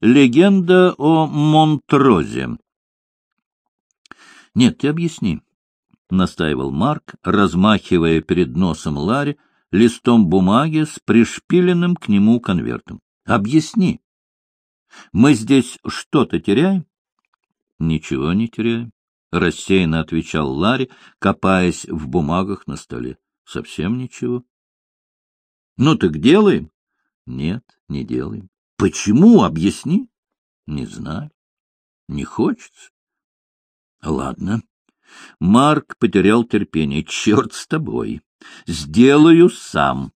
легенда о Монтрозе. — Нет, ты объясни, — настаивал Марк, размахивая перед носом Ларри листом бумаги с пришпиленным к нему конвертом. — Объясни. Мы здесь что-то теряем? — Ничего не теряем, — рассеянно отвечал Ларри, копаясь в бумагах на столе. — Совсем ничего. — Ну так делаем? — Нет, не делаем. — Почему? Объясни. — Не знаю. Не хочется. — Ладно. Марк потерял терпение. Черт с тобой. Сделаю сам.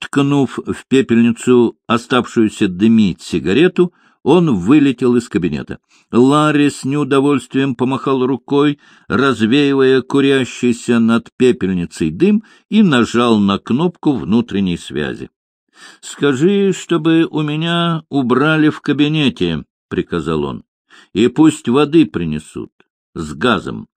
Ткнув в пепельницу оставшуюся дымить сигарету, он вылетел из кабинета. Ларри с неудовольствием помахал рукой, развеивая курящийся над пепельницей дым, и нажал на кнопку внутренней связи. — Скажи, чтобы у меня убрали в кабинете, — приказал он, — и пусть воды принесут с газом.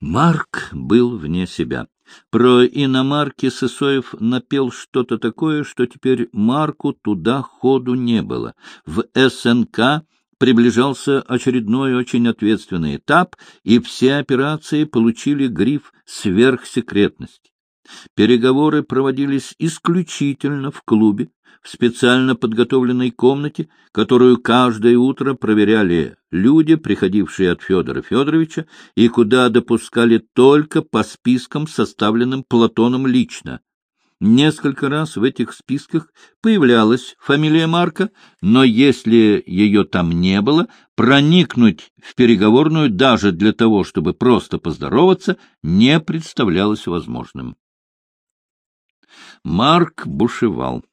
Марк был вне себя. Про иномарки Сысоев напел что-то такое, что теперь Марку туда ходу не было. В СНК приближался очередной очень ответственный этап, и все операции получили гриф «сверхсекретность». Переговоры проводились исключительно в клубе, в специально подготовленной комнате, которую каждое утро проверяли люди, приходившие от Федора Федоровича, и куда допускали только по спискам, составленным Платоном лично. Несколько раз в этих списках появлялась фамилия Марка, но если ее там не было, проникнуть в переговорную даже для того, чтобы просто поздороваться, не представлялось возможным. Марк бушевал.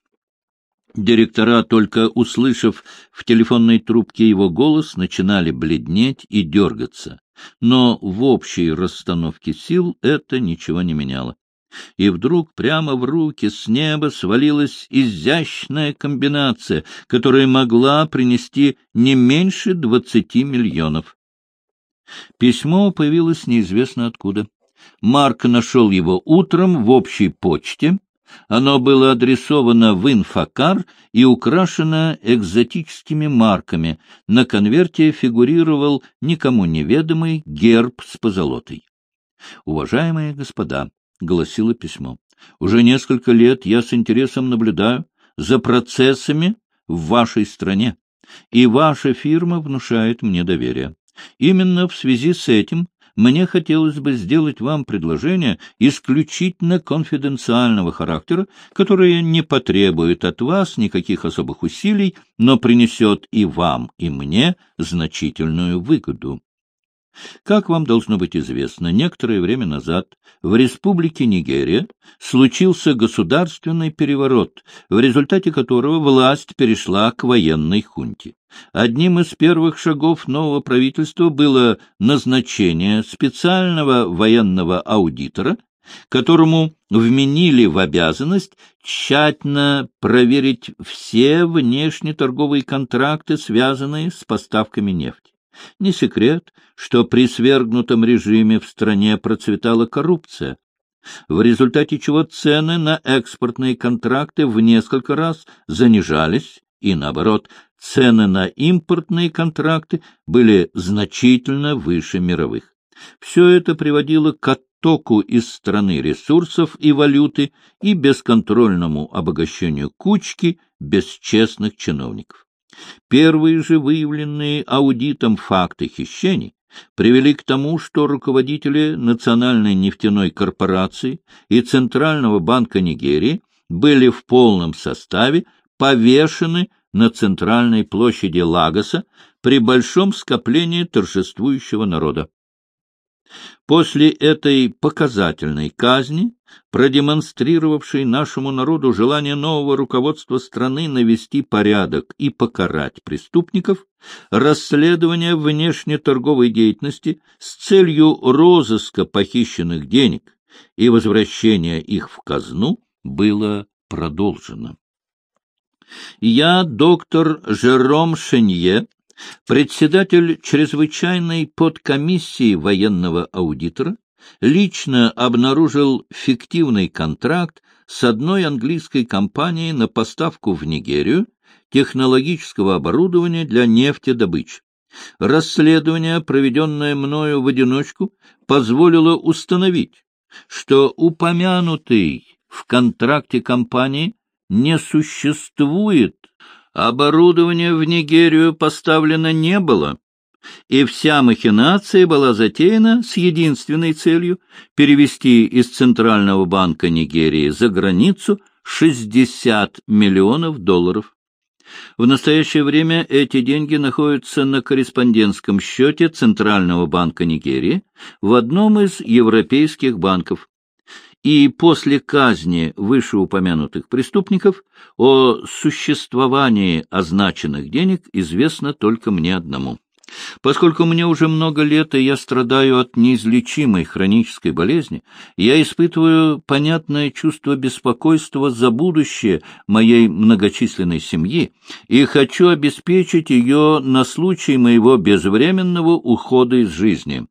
Директора, только услышав в телефонной трубке его голос, начинали бледнеть и дергаться. Но в общей расстановке сил это ничего не меняло. И вдруг прямо в руки с неба свалилась изящная комбинация, которая могла принести не меньше двадцати миллионов. Письмо появилось неизвестно откуда. Марк нашел его утром в общей почте, оно было адресовано в инфокар и украшено экзотическими марками. На конверте фигурировал никому неведомый герб с позолотой. «Уважаемые господа», — гласило письмо, — «уже несколько лет я с интересом наблюдаю за процессами в вашей стране, и ваша фирма внушает мне доверие. Именно в связи с этим мне хотелось бы сделать вам предложение исключительно конфиденциального характера, которое не потребует от вас никаких особых усилий, но принесет и вам, и мне значительную выгоду. Как вам должно быть известно, некоторое время назад в республике Нигерия случился государственный переворот, в результате которого власть перешла к военной хунте. Одним из первых шагов нового правительства было назначение специального военного аудитора, которому вменили в обязанность тщательно проверить все внешнеторговые контракты, связанные с поставками нефти. Не секрет, что при свергнутом режиме в стране процветала коррупция, в результате чего цены на экспортные контракты в несколько раз занижались, и, наоборот, цены на импортные контракты были значительно выше мировых. Все это приводило к оттоку из страны ресурсов и валюты и бесконтрольному обогащению кучки бесчестных чиновников. Первые же выявленные аудитом факты хищений привели к тому, что руководители Национальной нефтяной корпорации и Центрального банка Нигерии были в полном составе повешены на центральной площади Лагоса при большом скоплении торжествующего народа. После этой показательной казни, продемонстрировавшей нашему народу желание нового руководства страны навести порядок и покарать преступников, расследование внешнеторговой деятельности с целью розыска похищенных денег и возвращения их в казну было продолжено. Я, доктор Жером Шенье, председатель чрезвычайной подкомиссии военного аудитора, лично обнаружил фиктивный контракт с одной английской компанией на поставку в Нигерию технологического оборудования для нефтедобычи. Расследование, проведенное мною в одиночку, позволило установить, что упомянутый в контракте компании не существует, оборудование в Нигерию поставлено не было, и вся махинация была затеяна с единственной целью перевести из Центрального банка Нигерии за границу 60 миллионов долларов. В настоящее время эти деньги находятся на корреспондентском счете Центрального банка Нигерии в одном из европейских банков. И после казни вышеупомянутых преступников о существовании означенных денег известно только мне одному. Поскольку мне уже много лет, и я страдаю от неизлечимой хронической болезни, я испытываю понятное чувство беспокойства за будущее моей многочисленной семьи и хочу обеспечить ее на случай моего безвременного ухода из жизни.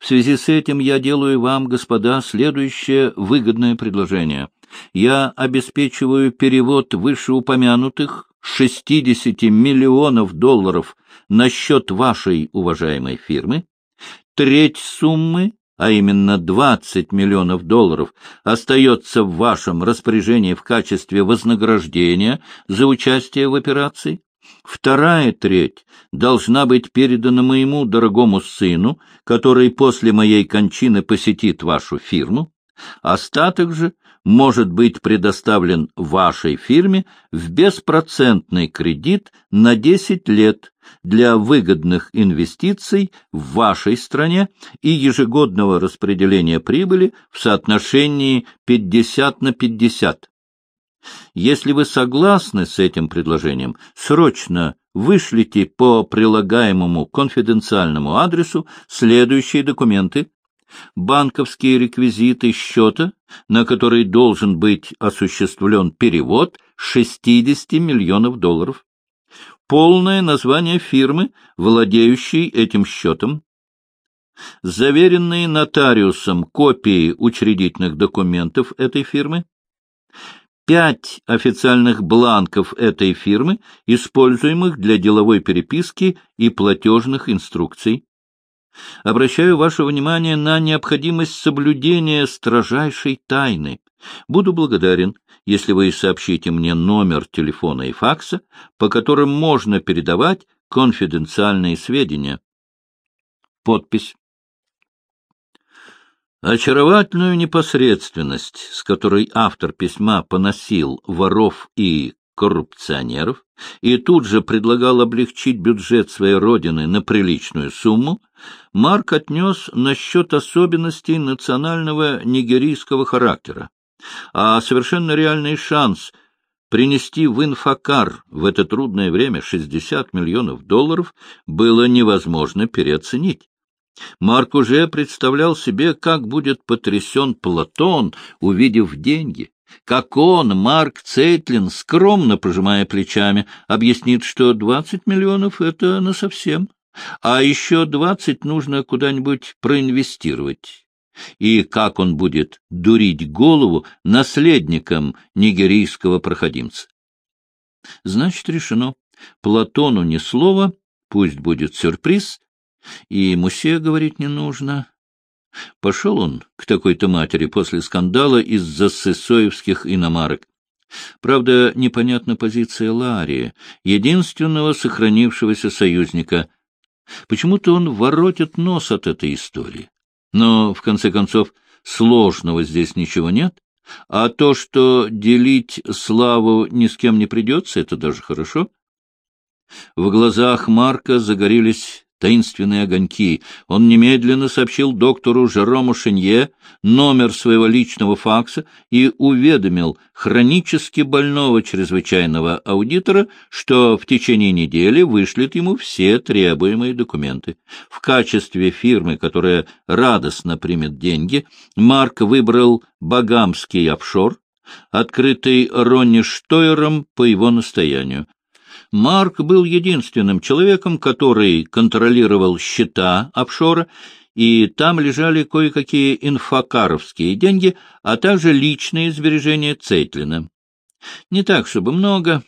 В связи с этим я делаю вам, господа, следующее выгодное предложение. Я обеспечиваю перевод вышеупомянутых 60 миллионов долларов на счет вашей уважаемой фирмы, треть суммы, а именно 20 миллионов долларов, остается в вашем распоряжении в качестве вознаграждения за участие в операции, Вторая треть должна быть передана моему дорогому сыну, который после моей кончины посетит вашу фирму. Остаток же может быть предоставлен вашей фирме в беспроцентный кредит на 10 лет для выгодных инвестиций в вашей стране и ежегодного распределения прибыли в соотношении 50 на 50. Если вы согласны с этим предложением, срочно вышлите по прилагаемому конфиденциальному адресу следующие документы, банковские реквизиты счета, на который должен быть осуществлен перевод 60 миллионов долларов, полное название фирмы, владеющей этим счетом, заверенные нотариусом копии учредительных документов этой фирмы, пять официальных бланков этой фирмы, используемых для деловой переписки и платежных инструкций, Обращаю ваше внимание на необходимость соблюдения строжайшей тайны. Буду благодарен, если вы сообщите мне номер телефона и факса, по которым можно передавать конфиденциальные сведения. Подпись. Очаровательную непосредственность, с которой автор письма поносил воров и коррупционеров и тут же предлагал облегчить бюджет своей родины на приличную сумму, Марк отнес насчет особенностей национального нигерийского характера. А совершенно реальный шанс принести в инфокар в это трудное время 60 миллионов долларов было невозможно переоценить. Марк уже представлял себе, как будет потрясен Платон, увидев деньги, как он, Марк Цейтлин, скромно пожимая плечами, объяснит, что двадцать миллионов — это насовсем, а еще двадцать нужно куда-нибудь проинвестировать. И как он будет дурить голову наследникам нигерийского проходимца. Значит, решено. Платону ни слова, пусть будет сюрприз, и Мусе говорить не нужно. Пошел он к такой-то матери после скандала из-за сысоевских иномарок. Правда, непонятна позиция Ларии, единственного сохранившегося союзника. Почему-то он воротит нос от этой истории. Но, в конце концов, сложного здесь ничего нет. А то, что делить славу ни с кем не придется, это даже хорошо. В глазах Марка загорелись таинственные огоньки. Он немедленно сообщил доктору Жерому Шинье номер своего личного факса и уведомил хронически больного чрезвычайного аудитора, что в течение недели вышлет ему все требуемые документы. В качестве фирмы, которая радостно примет деньги, Марк выбрал Багамский офшор, открытый Ронни Штойером по его настоянию. Марк был единственным человеком, который контролировал счета офшора, и там лежали кое-какие инфокаровские деньги, а также личные сбережения Цейтлина. Не так, чтобы много,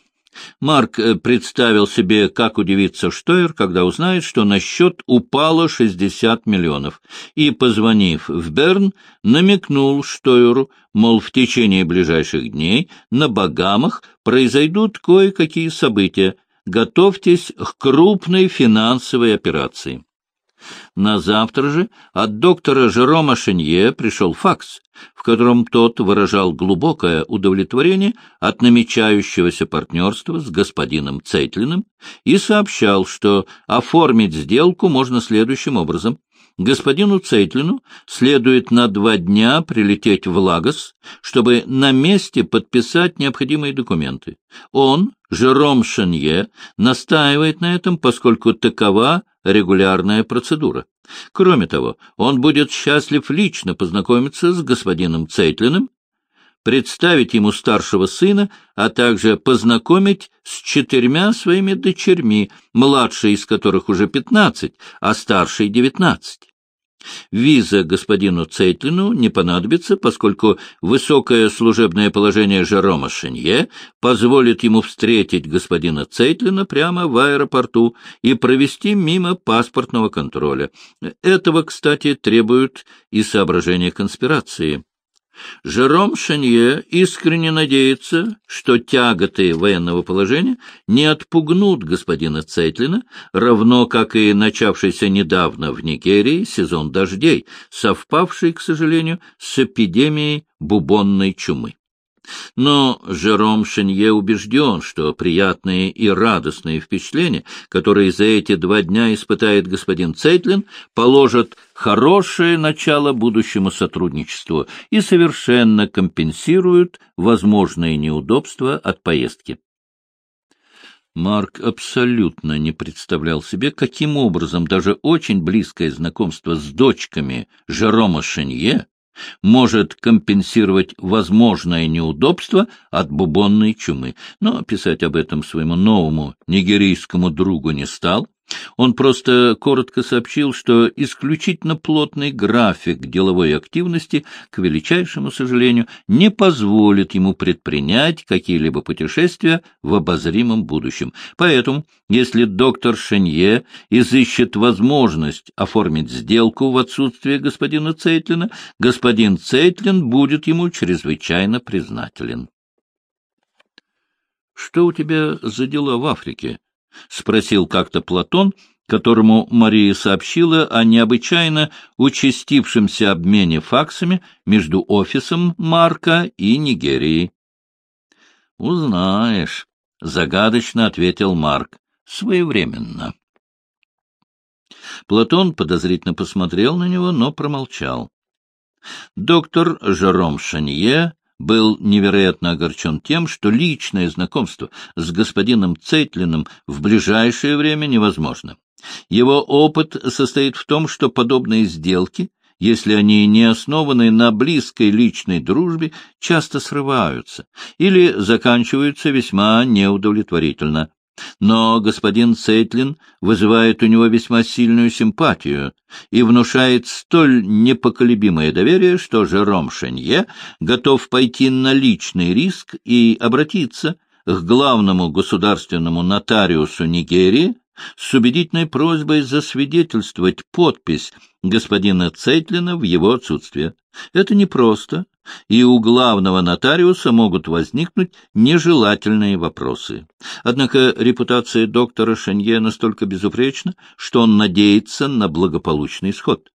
Марк э, представил себе, как удивится Штойер, когда узнает, что на счет упало 60 миллионов, и, позвонив в Берн, намекнул Штойеру, мол, в течение ближайших дней на Багамах произойдут кое-какие события, готовьтесь к крупной финансовой операции. На завтра же от доктора Жерома Шенье пришел факс, в котором тот выражал глубокое удовлетворение от намечающегося партнерства с господином Цейтлиным и сообщал, что оформить сделку можно следующим образом. Господину Цейтлину следует на два дня прилететь в Лагос, чтобы на месте подписать необходимые документы. Он, Жером Шенье, настаивает на этом, поскольку такова регулярная процедура. Кроме того, он будет счастлив лично познакомиться с господином Цейтлиным, представить ему старшего сына, а также познакомить с четырьмя своими дочерьми, младшей из которых уже пятнадцать, а старшей девятнадцать. Виза господину Цейтлину не понадобится, поскольку высокое служебное положение Жерома Шенье позволит ему встретить господина Цейтлина прямо в аэропорту и провести мимо паспортного контроля. Этого, кстати, требуют и соображения конспирации. Жером Шенье искренне надеется, что тяготы военного положения не отпугнут господина Цейтлина, равно как и начавшийся недавно в Нигерии сезон дождей, совпавший, к сожалению, с эпидемией бубонной чумы. Но Жером Шенье убежден, что приятные и радостные впечатления, которые за эти два дня испытает господин Цейтлин, положат хорошее начало будущему сотрудничеству и совершенно компенсируют возможные неудобства от поездки. Марк абсолютно не представлял себе, каким образом даже очень близкое знакомство с дочками Жерома Шенье может компенсировать возможное неудобство от бубонной чумы. Но писать об этом своему новому нигерийскому другу не стал, он просто коротко сообщил, что исключительно плотный график деловой активности, к величайшему сожалению, не позволит ему предпринять какие-либо путешествия в обозримом будущем. Поэтому, если доктор Шенье изыщет возможность оформить сделку в отсутствие господина Цейтлина, господин Цейтлин будет ему чрезвычайно признателен. — Что у тебя за дела в Африке? — спросил как-то Платон, которому Мария сообщила о необычайно участившемся обмене факсами между офисом Марка и Нигерией. — Узнаешь, — загадочно ответил Марк, — своевременно. Платон подозрительно посмотрел на него, но промолчал. Доктор Жером Шанье был невероятно огорчен тем, что личное знакомство с господином Цейтлиным в ближайшее время невозможно. Его опыт состоит в том, что подобные сделки, если они не основаны на близкой личной дружбе, часто срываются или заканчиваются весьма неудовлетворительно. Но господин Цейтлин вызывает у него весьма сильную симпатию и внушает столь непоколебимое доверие, что Жером Шенье готов пойти на личный риск и обратиться к главному государственному нотариусу Нигерии с убедительной просьбой засвидетельствовать подпись господина Цейтлина в его отсутствие. Это непросто, и у главного нотариуса могут возникнуть нежелательные вопросы. Однако репутация доктора Шенье настолько безупречна, что он надеется на благополучный исход.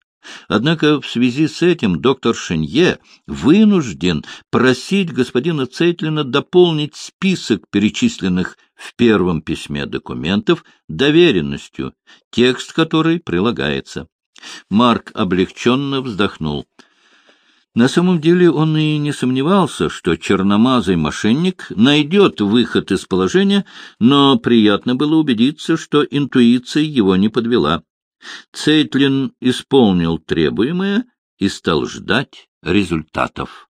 Однако в связи с этим доктор Шенье вынужден просить господина Цейтлина дополнить список перечисленных в первом письме документов доверенностью, текст которой прилагается. Марк облегченно вздохнул. На самом деле он и не сомневался, что черномазый мошенник найдет выход из положения, но приятно было убедиться, что интуиция его не подвела. Цейтлин исполнил требуемое и стал ждать результатов.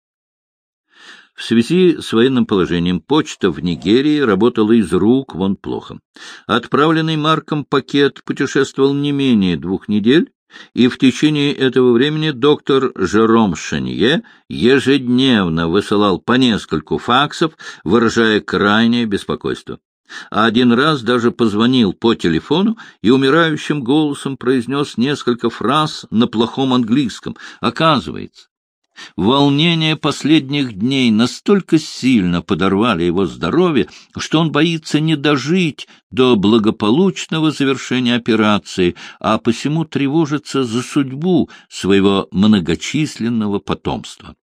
В связи с военным положением почта в Нигерии работала из рук вон плохо. Отправленный Марком пакет путешествовал не менее двух недель, и в течение этого времени доктор Жером Шенье ежедневно высылал по нескольку факсов, выражая крайнее беспокойство. А один раз даже позвонил по телефону и умирающим голосом произнес несколько фраз на плохом английском. Оказывается, волнения последних дней настолько сильно подорвали его здоровье, что он боится не дожить до благополучного завершения операции, а посему тревожится за судьбу своего многочисленного потомства.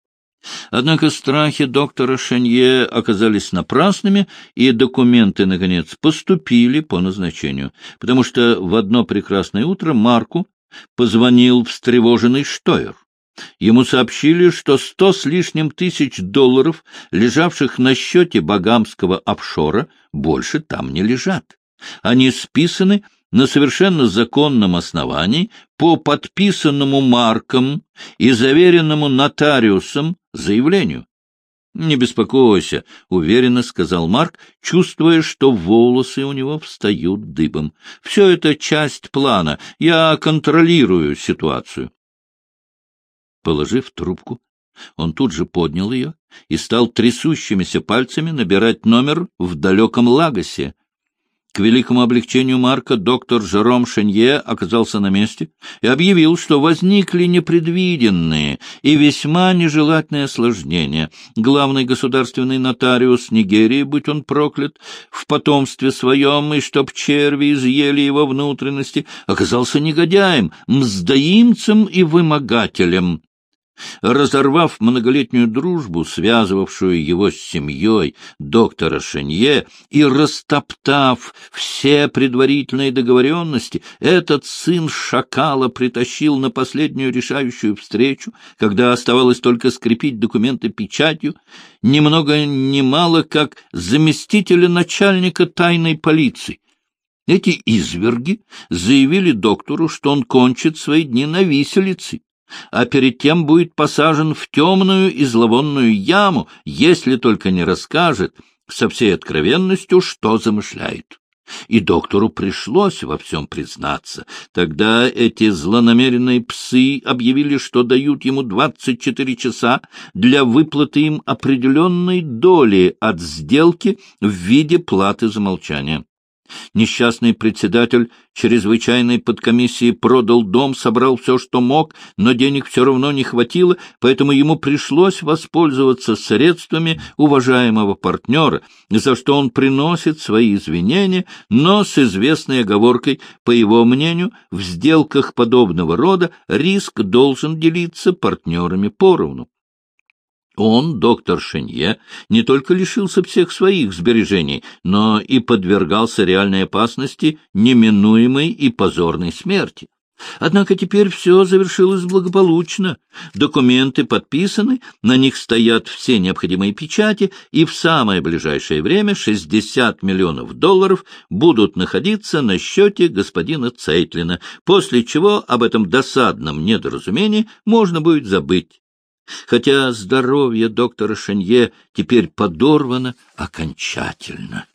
Однако страхи доктора Шенье оказались напрасными, и документы, наконец, поступили по назначению, потому что в одно прекрасное утро Марку позвонил встревоженный Штойер. Ему сообщили, что сто с лишним тысяч долларов, лежавших на счете багамского офшора, больше там не лежат. Они списаны на совершенно законном основании по подписанному Марком и заверенному нотариусом заявлению. — Не беспокойся, — уверенно сказал Марк, чувствуя, что волосы у него встают дыбом. — Все это часть плана. Я контролирую ситуацию. Положив трубку, он тут же поднял ее и стал трясущимися пальцами набирать номер в далеком Лагосе. К великому облегчению Марка доктор Жером Шенье оказался на месте и объявил, что возникли непредвиденные и весьма нежелательные осложнения. Главный государственный нотариус Нигерии, будь он проклят, в потомстве своем, и чтоб черви изъели его внутренности, оказался негодяем, мздоимцем и вымогателем. Разорвав многолетнюю дружбу, связывавшую его с семьей доктора Шенье, и растоптав все предварительные договоренности, этот сын шакала притащил на последнюю решающую встречу, когда оставалось только скрепить документы печатью, ни много ни мало как заместителя начальника тайной полиции. Эти изверги заявили доктору, что он кончит свои дни на виселице, а перед тем будет посажен в темную и зловонную яму, если только не расскажет со всей откровенностью, что замышляет. И доктору пришлось во всем признаться. Тогда эти злонамеренные псы объявили, что дают ему двадцать четыре часа для выплаты им определенной доли от сделки в виде платы за молчание. Несчастный председатель чрезвычайной подкомиссии продал дом, собрал все, что мог, но денег все равно не хватило, поэтому ему пришлось воспользоваться средствами уважаемого партнера, за что он приносит свои извинения, но с известной оговоркой, по его мнению, в сделках подобного рода риск должен делиться партнерами поровну. Он, доктор Шенье, не только лишился всех своих сбережений, но и подвергался реальной опасности неминуемой и позорной смерти. Однако теперь все завершилось благополучно. Документы подписаны, на них стоят все необходимые печати, и в самое ближайшее время 60 миллионов долларов будут находиться на счете господина Цейтлина, после чего об этом досадном недоразумении можно будет забыть хотя здоровье доктора Шенье теперь подорвано окончательно.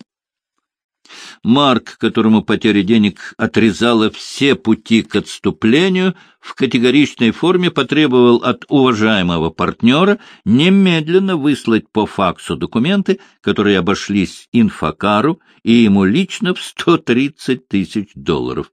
Марк, которому потеря денег отрезала все пути к отступлению, в категоричной форме потребовал от уважаемого партнера немедленно выслать по факсу документы, которые обошлись инфокару и ему лично в 130 тысяч долларов.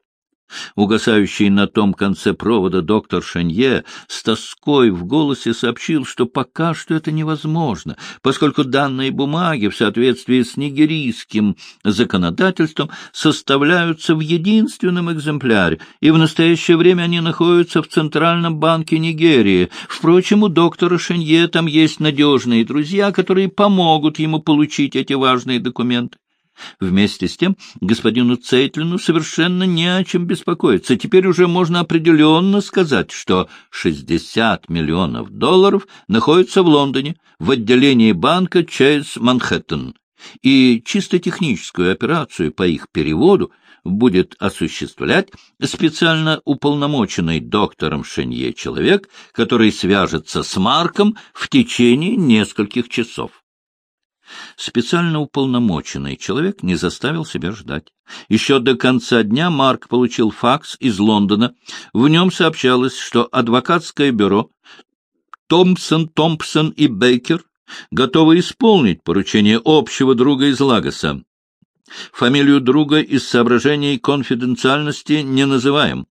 Угасающий на том конце провода доктор Шанье с тоской в голосе сообщил, что пока что это невозможно, поскольку данные бумаги в соответствии с нигерийским законодательством составляются в единственном экземпляре, и в настоящее время они находятся в Центральном банке Нигерии. Впрочем, у доктора Шанье там есть надежные друзья, которые помогут ему получить эти важные документы. Вместе с тем господину Цейтлину совершенно не о чем беспокоиться. Теперь уже можно определенно сказать, что 60 миллионов долларов находятся в Лондоне, в отделении банка Чейз Манхэттен, и чисто техническую операцию по их переводу будет осуществлять специально уполномоченный доктором Шенье человек, который свяжется с Марком в течение нескольких часов. Специально уполномоченный человек не заставил себя ждать. Еще до конца дня Марк получил факс из Лондона. В нем сообщалось, что адвокатское бюро Томпсон, Томпсон и Бейкер готовы исполнить поручение общего друга из Лагоса. Фамилию друга из соображений конфиденциальности не называем.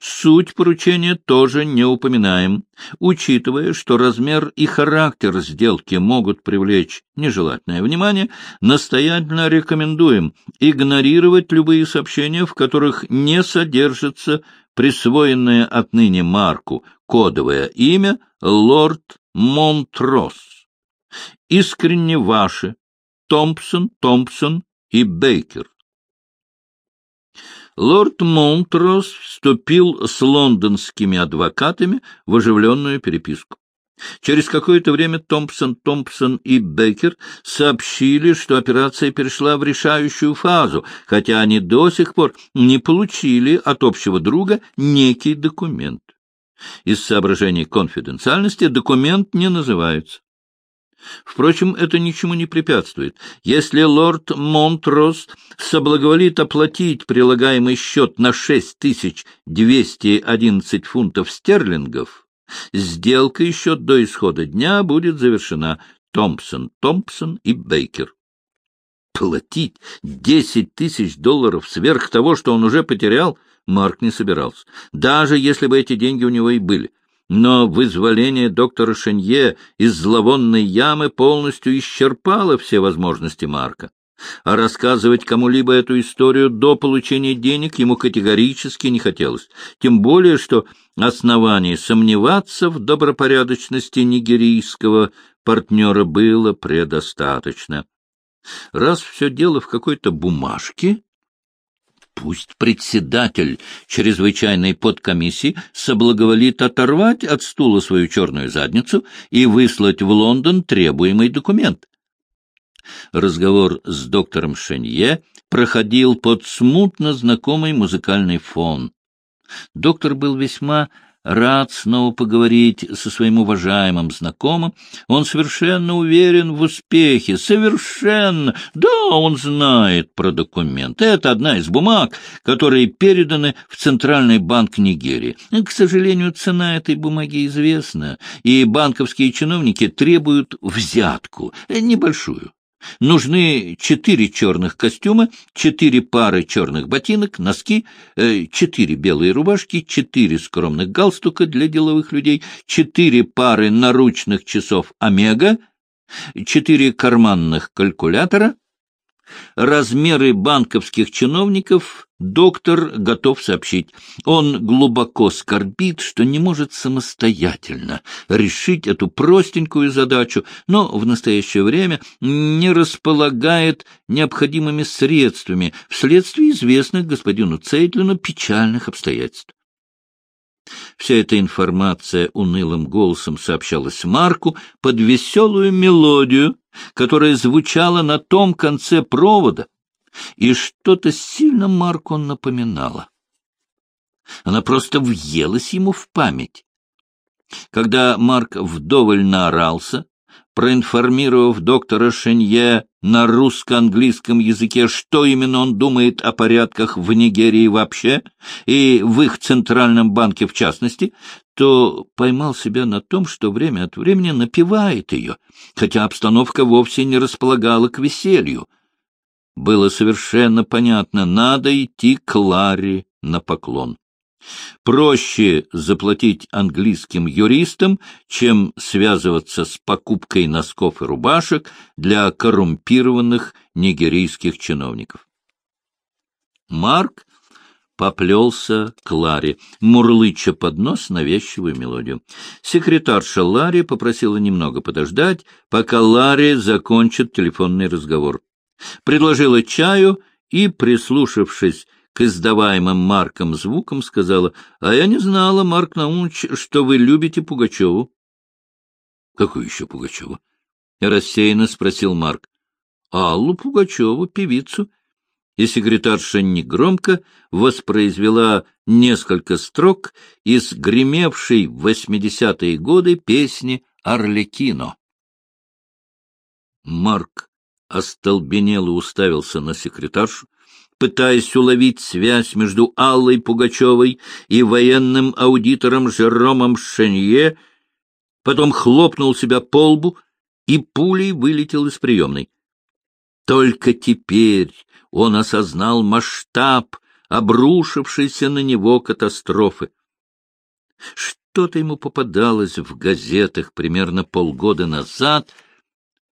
Суть поручения тоже не упоминаем, учитывая, что размер и характер сделки могут привлечь нежелательное внимание, настоятельно рекомендуем игнорировать любые сообщения, в которых не содержится присвоенное отныне Марку кодовое имя лорд Монтрос. Искренне ваши Томпсон, Томпсон и Бейкер. Лорд Монтрос вступил с лондонскими адвокатами в оживленную переписку. Через какое-то время Томпсон, Томпсон и Бейкер сообщили, что операция перешла в решающую фазу, хотя они до сих пор не получили от общего друга некий документ. Из соображений конфиденциальности документ не называется. Впрочем, это ничему не препятствует. Если лорд Монтрос соблаговолит оплатить прилагаемый счет на 6211 фунтов стерлингов, сделка еще до исхода дня будет завершена. Томпсон, Томпсон и Бейкер. Платить десять тысяч долларов сверх того, что он уже потерял, Марк не собирался, даже если бы эти деньги у него и были но вызволение доктора Шенье из зловонной ямы полностью исчерпало все возможности Марка. А рассказывать кому-либо эту историю до получения денег ему категорически не хотелось, тем более что оснований сомневаться в добропорядочности нигерийского партнера было предостаточно. Раз все дело в какой-то бумажке, Пусть председатель чрезвычайной подкомиссии соблаговолит оторвать от стула свою черную задницу и выслать в Лондон требуемый документ. Разговор с доктором Шенье проходил под смутно знакомый музыкальный фон. Доктор был весьма рад снова поговорить со своим уважаемым знакомым. Он совершенно уверен в успехе, совершенно. Да, он знает про документы. Это одна из бумаг, которые переданы в Центральный банк Нигерии. К сожалению, цена этой бумаги известна, и банковские чиновники требуют взятку, небольшую. Нужны четыре черных костюма, четыре пары черных ботинок, носки, э, четыре белые рубашки, четыре скромных галстука для деловых людей, четыре пары наручных часов «Омега», четыре карманных калькулятора, Размеры банковских чиновников доктор готов сообщить. Он глубоко скорбит, что не может самостоятельно решить эту простенькую задачу, но в настоящее время не располагает необходимыми средствами вследствие известных господину Цейтлину печальных обстоятельств. Вся эта информация унылым голосом сообщалась Марку под веселую мелодию, которая звучала на том конце провода, и что-то сильно Марку напоминало. Она просто въелась ему в память. Когда Марк вдоволь наорался, проинформировав доктора Шенье на русско-английском языке, что именно он думает о порядках в Нигерии вообще и в их центральном банке в частности, то поймал себя на том, что время от времени напевает ее, хотя обстановка вовсе не располагала к веселью. Было совершенно понятно, надо идти к Ларе на поклон. Проще заплатить английским юристам, чем связываться с покупкой носков и рубашек для коррумпированных нигерийских чиновников. Марк поплелся к Ларе, мурлыча под нос навязчивую мелодию. Секретарша Ларри попросила немного подождать, пока Ларри закончит телефонный разговор. Предложила чаю и, прислушавшись к издаваемым Марком звукам, сказала, «А я не знала, Марк Наумович, что вы любите Пугачеву». «Какую еще Пугачеву?» — рассеянно спросил Марк. «Аллу Пугачеву, певицу». И секретарша негромко воспроизвела несколько строк из гремевшей в восьмидесятые годы песни «Арлекино». Марк остолбенело уставился на секретаршу, пытаясь уловить связь между Аллой Пугачевой и военным аудитором Жеромом Шенье, потом хлопнул себя по лбу и пулей вылетел из приемной. Только теперь он осознал масштаб обрушившейся на него катастрофы. Что-то ему попадалось в газетах примерно полгода назад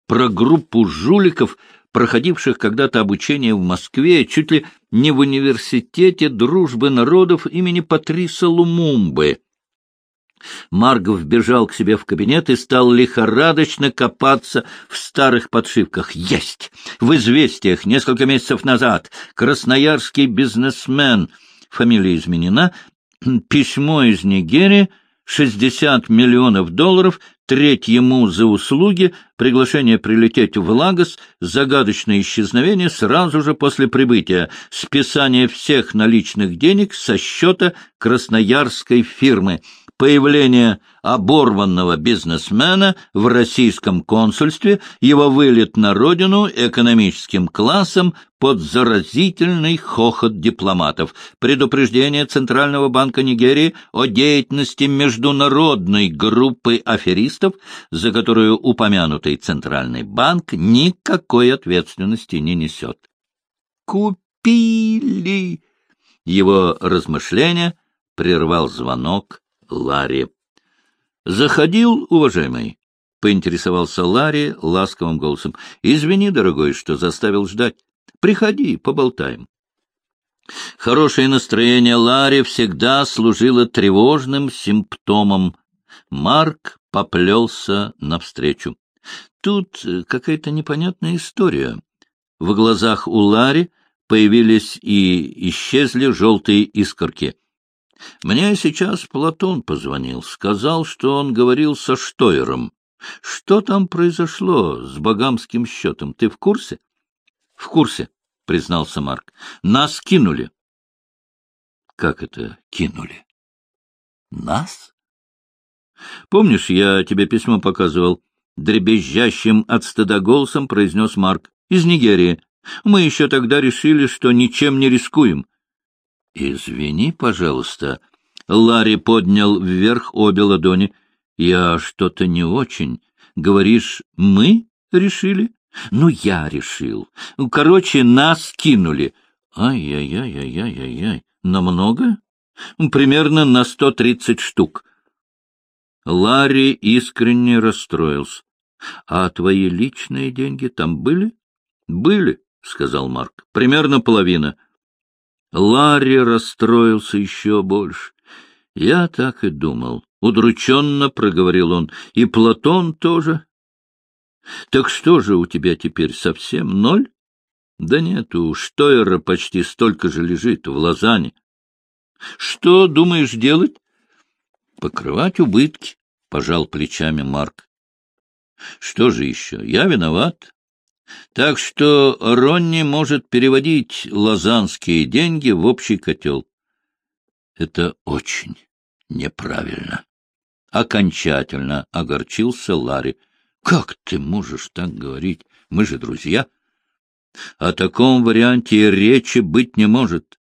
про группу жуликов, проходивших когда-то обучение в Москве, чуть ли не в университете дружбы народов имени Патриса Лумумбы. Маргов бежал к себе в кабинет и стал лихорадочно копаться в старых подшивках. Есть! В известиях несколько месяцев назад красноярский бизнесмен, фамилия изменена, письмо из Нигерии, 60 миллионов долларов, треть ему за услуги, приглашение прилететь в Лагос, загадочное исчезновение сразу же после прибытия, списание всех наличных денег со счета красноярской фирмы — появление оборванного бизнесмена в российском консульстве, его вылет на родину экономическим классом под заразительный хохот дипломатов, предупреждение Центрального банка Нигерии о деятельности международной группы аферистов, за которую упомянутый Центральный банк никакой ответственности не несет. «Купили!» Его размышления прервал звонок Ларри. — Заходил, уважаемый? — поинтересовался Ларри ласковым голосом. — Извини, дорогой, что заставил ждать. Приходи, поболтаем. Хорошее настроение Ларри всегда служило тревожным симптомом. Марк поплелся навстречу. Тут какая-то непонятная история. В глазах у Ларри появились и исчезли желтые искорки. Мне сейчас Платон позвонил, сказал, что он говорил со Штойером. Что там произошло с богамским счетом? Ты в курсе? — В курсе, — признался Марк. — Нас кинули. — Как это кинули? — Нас? — Помнишь, я тебе письмо показывал? Дребезжащим от стыда голосом произнес Марк. — Из Нигерии. Мы еще тогда решили, что ничем не рискуем. — Извини, пожалуйста. Ларри поднял вверх обе ладони. Я что-то не очень. Говоришь, мы решили? Ну, я решил. Короче, нас кинули. Ай-яй-яй-яй-яй-яй. Намного? Примерно на сто тридцать штук. Ларри искренне расстроился. — А твои личные деньги там были? — Были, — сказал Марк. — Примерно половина. Ларри расстроился еще больше. Я так и думал. Удрученно проговорил он. И Платон тоже. Так что же у тебя теперь совсем ноль? Да нет, у Штойера почти столько же лежит в Лозанне. Что думаешь делать? Покрывать убытки, пожал плечами Марк. Что же еще? Я виноват. Так что Ронни может переводить лазанские деньги в общий котел. Это очень неправильно. Окончательно огорчился Ларри. Как ты можешь так говорить? Мы же друзья. О таком варианте речи быть не может.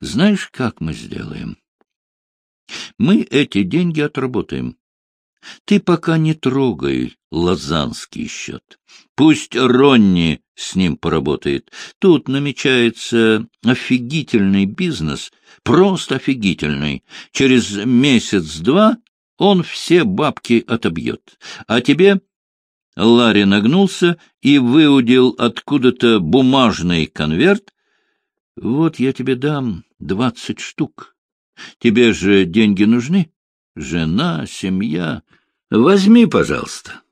Знаешь, как мы сделаем? Мы эти деньги отработаем. Ты пока не трогай лазанский счет. Пусть Ронни с ним поработает. Тут намечается офигительный бизнес, просто офигительный. Через месяц-два он все бабки отобьет. А тебе... Ларри нагнулся и выудил откуда-то бумажный конверт. Вот я тебе дам двадцать штук. Тебе же деньги нужны? Жена, семья. Возьми, пожалуйста.